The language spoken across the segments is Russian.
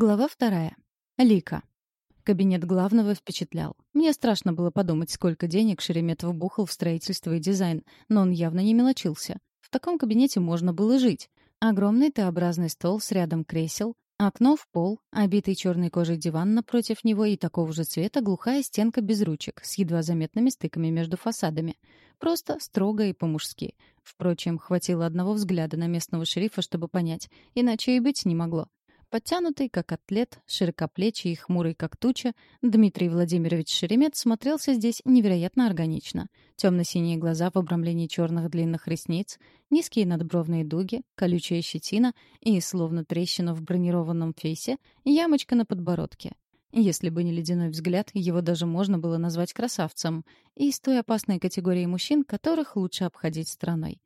Глава вторая. Лика. Кабинет главного впечатлял. Мне страшно было подумать, сколько денег Шереметов бухал в строительство и дизайн, но он явно не мелочился. В таком кабинете можно было жить. Огромный Т-образный стол с рядом кресел, окно в пол, обитый черной кожей диван напротив него и такого же цвета глухая стенка без ручек, с едва заметными стыками между фасадами. Просто строго и по-мужски. Впрочем, хватило одного взгляда на местного шерифа, чтобы понять, иначе и быть не могло. Подтянутый, как атлет, широкоплечий и хмурый, как туча, Дмитрий Владимирович Шеремет смотрелся здесь невероятно органично. Темно-синие глаза в обрамлении черных длинных ресниц, низкие надбровные дуги, колючая щетина и, словно трещина в бронированном фейсе, ямочка на подбородке. Если бы не ледяной взгляд, его даже можно было назвать красавцем. И из той опасной категории мужчин, которых лучше обходить стороной.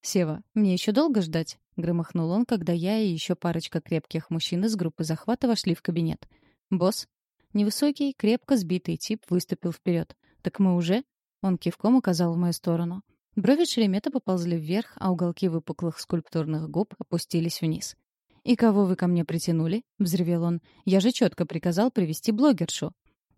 «Сева, мне еще долго ждать?» — громыхнул он, когда я и еще парочка крепких мужчин из группы захвата вошли в кабинет. «Босс?» Невысокий, крепко сбитый тип выступил вперед. «Так мы уже?» Он кивком указал в мою сторону. Брови Шеремета поползли вверх, а уголки выпуклых скульптурных губ опустились вниз. «И кого вы ко мне притянули?» — взревел он. «Я же четко приказал привести блогершу».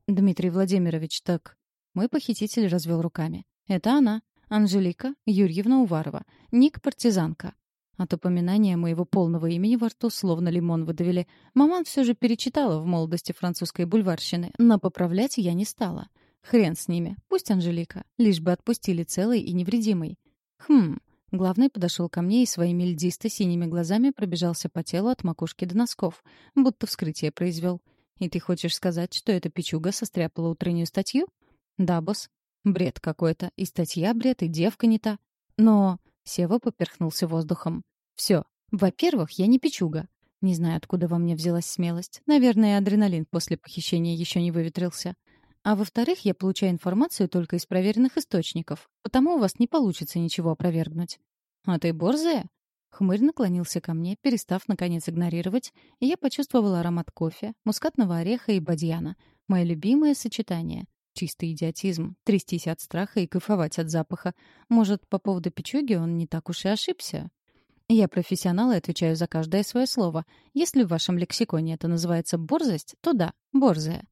«Дмитрий Владимирович, так...» Мой похититель развел руками. «Это она. Анжелика Юрьевна Уварова. Ник партизанка. От упоминания моего полного имени во рту словно лимон выдавили. Маман все же перечитала в молодости французской бульварщины, но поправлять я не стала. Хрен с ними, пусть Анжелика, лишь бы отпустили целой и невредимой. Хм, главный подошел ко мне и своими льдисто-синими глазами пробежался по телу от макушки до носков, будто вскрытие произвел. «И ты хочешь сказать, что эта печуга состряпала утреннюю статью?» «Да, босс. Бред какой-то. И статья бред, и девка не та. Но... Сева поперхнулся воздухом. Все. Во-первых, я не печуга. Не знаю, откуда во мне взялась смелость. Наверное, адреналин после похищения еще не выветрился. А во-вторых, я получаю информацию только из проверенных источников, потому у вас не получится ничего опровергнуть. А ты борзая? Хмырь наклонился ко мне, перестав, наконец, игнорировать, и я почувствовала аромат кофе, мускатного ореха и бадьяна. Мое любимое сочетание. Чистый идиотизм. Трястись от страха и кайфовать от запаха. Может, по поводу печуги он не так уж и ошибся? Я профессионал и отвечаю за каждое свое слово. Если в вашем лексиконе это называется борзость, то да, борзая.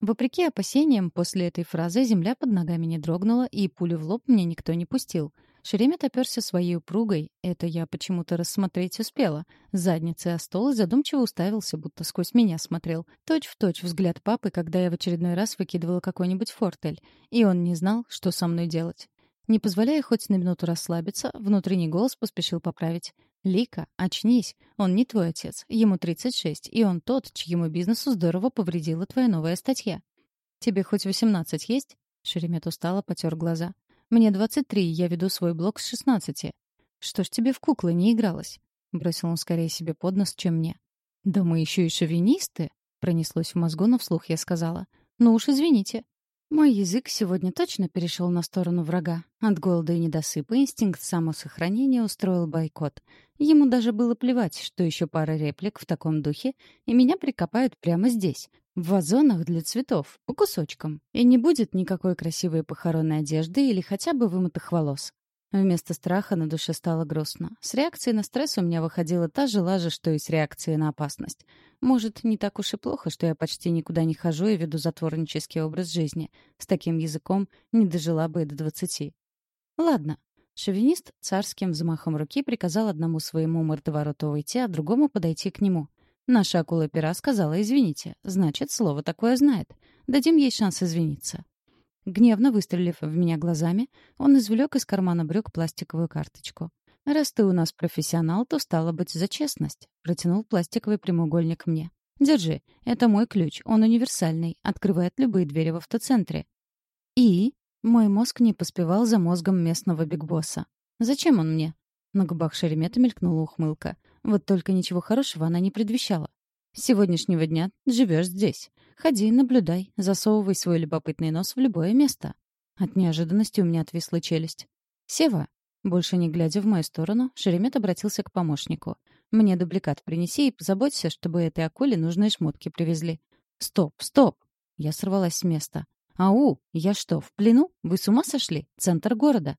Вопреки опасениям, после этой фразы земля под ногами не дрогнула, и пулю в лоб мне никто не пустил. Шеремет оперся своей упругой, это я почему-то рассмотреть успела, задницей о стол и задумчиво уставился, будто сквозь меня смотрел. Точь в точь взгляд папы, когда я в очередной раз выкидывала какой-нибудь фортель, и он не знал, что со мной делать. Не позволяя хоть на минуту расслабиться, внутренний голос поспешил поправить. «Лика, очнись. Он не твой отец. Ему 36, и он тот, чьему бизнесу здорово повредила твоя новая статья». «Тебе хоть 18 есть?» Шеремет устало потер глаза. Мне 23, и я веду свой блог с 16. Что ж тебе в куклы не игралось? Бросил он скорее себе под нос, чем мне. Да мы еще и шовинисты, пронеслось в мозгу, но вслух я сказала. Ну уж извините. Мой язык сегодня точно перешел на сторону врага. От голода и недосыпа инстинкт самосохранения устроил бойкот. Ему даже было плевать, что еще пара реплик в таком духе, и меня прикопают прямо здесь, в вазонах для цветов, по кусочкам. И не будет никакой красивой похоронной одежды или хотя бы вымытых волос. Вместо страха на душе стало грустно. С реакцией на стресс у меня выходила та же лажа, что и с реакцией на опасность. Может, не так уж и плохо, что я почти никуда не хожу и веду затворнический образ жизни. С таким языком не дожила бы и до двадцати. Ладно. Шовинист царским взмахом руки приказал одному своему мордовороту уйти, а другому подойти к нему. Наша акула-пера сказала «извините». Значит, слово такое знает. Дадим ей шанс извиниться. Гневно выстрелив в меня глазами, он извлек из кармана брюк пластиковую карточку. «Раз ты у нас профессионал, то стало быть за честность», — протянул пластиковый прямоугольник мне. «Держи, это мой ключ, он универсальный, открывает любые двери в автоцентре». «И?» Мой мозг не поспевал за мозгом местного бигбосса. «Зачем он мне?» На губах Шеремета мелькнула ухмылка. Вот только ничего хорошего она не предвещала. С сегодняшнего дня живешь здесь. Ходи, наблюдай, засовывай свой любопытный нос в любое место. От неожиданности у меня отвисла челюсть. «Сева!» Больше не глядя в мою сторону, Шеремет обратился к помощнику. «Мне дубликат принеси и позаботься, чтобы этой акуле нужные шмотки привезли». «Стоп, стоп!» Я сорвалась с места. «Ау! Я что, в плену? Вы с ума сошли? Центр города!»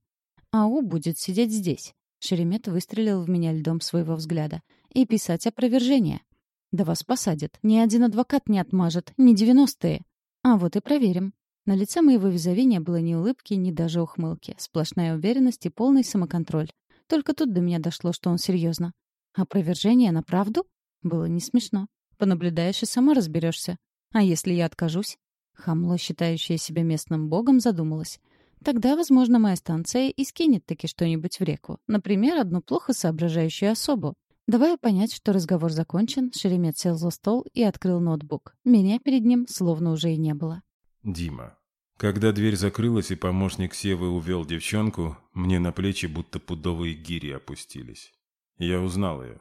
«Ау будет сидеть здесь. Шеремет выстрелил в меня льдом своего взгляда. «И писать опровержение». Да вас посадят. Ни один адвокат не отмажет. Не девяностые. А вот и проверим. На лице моего визави не было ни улыбки, ни даже ухмылки. Сплошная уверенность и полный самоконтроль. Только тут до меня дошло, что он серьезно. Опровержение на правду? Было не смешно. Понаблюдаешь и сама разберешься. А если я откажусь? Хамло, считающая себя местным богом, задумалась. Тогда, возможно, моя станция и скинет таки что-нибудь в реку. Например, одну плохо соображающую особу. Давая понять, что разговор закончен, Шеремет сел за стол и открыл ноутбук. Меня перед ним словно уже и не было. Дима. Когда дверь закрылась и помощник Севы увел девчонку, мне на плечи будто пудовые гири опустились. Я узнал ее.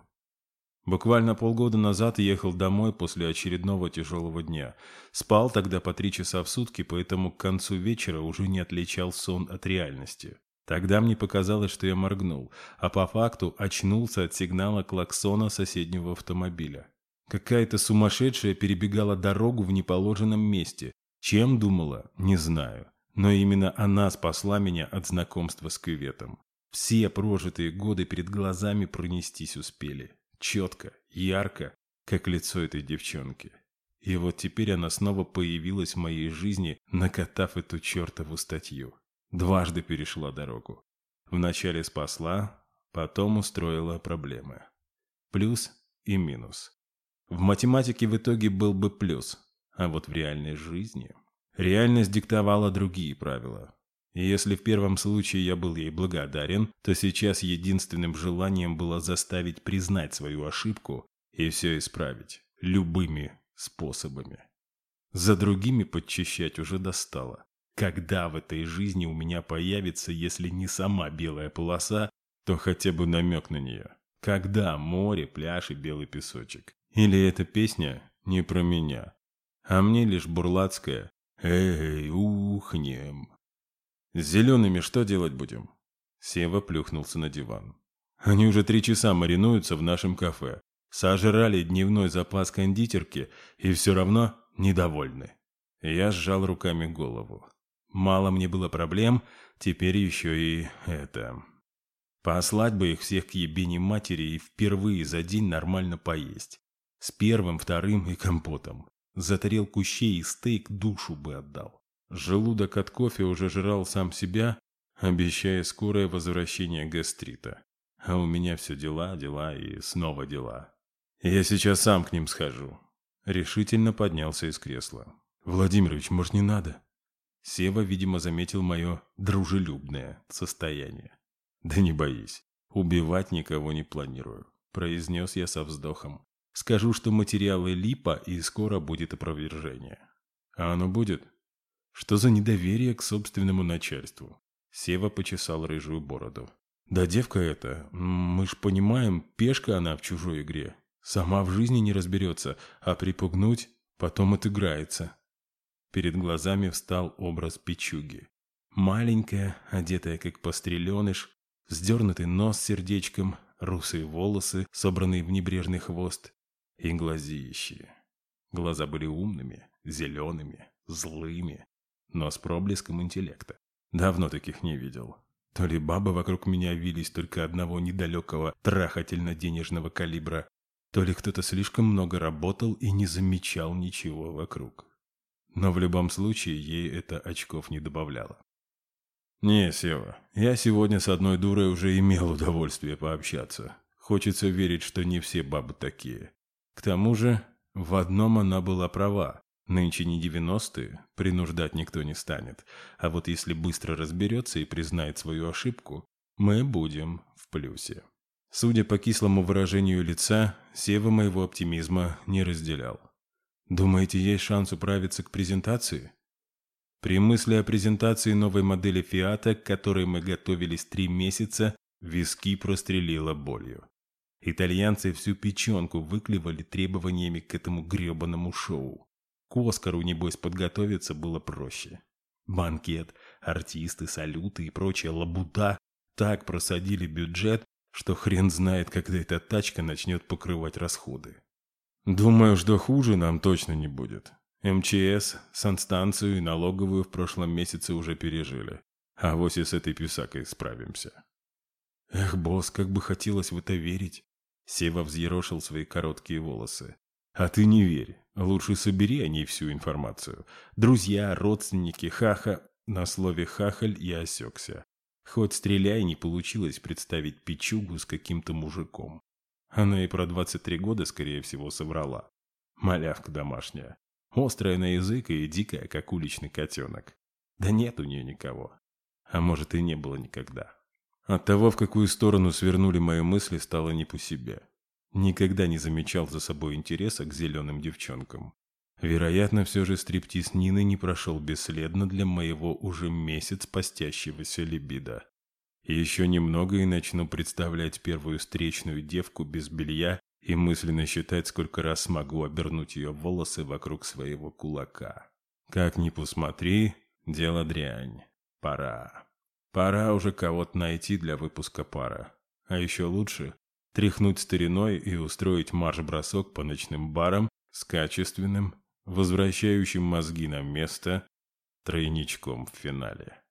Буквально полгода назад ехал домой после очередного тяжелого дня. Спал тогда по три часа в сутки, поэтому к концу вечера уже не отличал сон от реальности. Тогда мне показалось, что я моргнул, а по факту очнулся от сигнала клаксона соседнего автомобиля. Какая-то сумасшедшая перебегала дорогу в неположенном месте. Чем думала, не знаю. Но именно она спасла меня от знакомства с кюветом. Все прожитые годы перед глазами пронестись успели. Четко, ярко, как лицо этой девчонки. И вот теперь она снова появилась в моей жизни, накатав эту чертову статью. Дважды перешла дорогу. Вначале спасла, потом устроила проблемы. Плюс и минус. В математике в итоге был бы плюс, а вот в реальной жизни... Реальность диктовала другие правила. И если в первом случае я был ей благодарен, то сейчас единственным желанием было заставить признать свою ошибку и все исправить. Любыми способами. За другими подчищать уже достало. Когда в этой жизни у меня появится, если не сама белая полоса, то хотя бы намек на нее? Когда море, пляж и белый песочек? Или эта песня не про меня, а мне лишь бурлацкая «Эй, ухнем». «С зелеными что делать будем?» Сева плюхнулся на диван. «Они уже три часа маринуются в нашем кафе. Сожрали дневной запас кондитерки и все равно недовольны». Я сжал руками голову. Мало мне было проблем, теперь еще и это. Послать бы их всех к ебине матери и впервые за день нормально поесть. С первым, вторым и компотом. За тарелку щей и стейк душу бы отдал. Желудок от кофе уже жрал сам себя, обещая скорое возвращение гастрита. А у меня все дела, дела и снова дела. Я сейчас сам к ним схожу. Решительно поднялся из кресла. Владимирович, может, не надо? Сева, видимо, заметил мое дружелюбное состояние. Да не боись, убивать никого не планирую, произнес я со вздохом. Скажу, что материалы липа и скоро будет опровержение. А оно будет? Что за недоверие к собственному начальству? Сева почесал рыжую бороду. Да девка эта, мы ж понимаем, пешка она в чужой игре. Сама в жизни не разберется, а припугнуть потом отыграется. Перед глазами встал образ печуги. Маленькая, одетая как постреленыш, вздернутый нос с сердечком, русые волосы, собранные в небрежный хвост, и глазищи. Глаза были умными, зелеными, злыми, но с проблеском интеллекта. Давно таких не видел. То ли бабы вокруг меня вились только одного недалекого трахательно-денежного калибра, то ли кто-то слишком много работал и не замечал ничего вокруг. Но в любом случае ей это очков не добавляло. «Не, Сева, я сегодня с одной дурой уже имел удовольствие пообщаться. Хочется верить, что не все бабы такие. К тому же, в одном она была права. Нынче не девяностые, принуждать никто не станет. А вот если быстро разберется и признает свою ошибку, мы будем в плюсе. Судя по кислому выражению лица, Сева моего оптимизма не разделял. Думаете, есть шанс управиться к презентации? При мысли о презентации новой модели Фиата, к которой мы готовились три месяца, виски прострелило болью. Итальянцы всю печенку выклевали требованиями к этому гребаному шоу. К Оскару, небось, подготовиться было проще. Банкет, артисты, салюты и прочая лабуда так просадили бюджет, что хрен знает, когда эта тачка начнет покрывать расходы. Думаю, что хуже нам точно не будет. МЧС, санстанцию и налоговую в прошлом месяце уже пережили. А вось и с этой писакой справимся. Эх, босс, как бы хотелось в это верить. Сева взъерошил свои короткие волосы. А ты не верь. Лучше собери о ней всю информацию. Друзья, родственники, хаха... На слове «хахаль» я осекся. Хоть стреляй, не получилось представить печугу с каким-то мужиком. Она и про 23 года, скорее всего, соврала. Малявка домашняя. Острая на язык и дикая, как уличный котенок. Да нет у нее никого. А может, и не было никогда. От того, в какую сторону свернули мои мысли, стало не по себе. Никогда не замечал за собой интереса к зеленым девчонкам. Вероятно, все же стриптиз Нины не прошел бесследно для моего уже месяц постящегося либидо. Еще немного и начну представлять первую встречную девку без белья и мысленно считать, сколько раз смогу обернуть ее волосы вокруг своего кулака. Как ни посмотри, дело дрянь. Пора. Пора уже кого-то найти для выпуска пара. А еще лучше тряхнуть стариной и устроить марш-бросок по ночным барам с качественным, возвращающим мозги на место, тройничком в финале.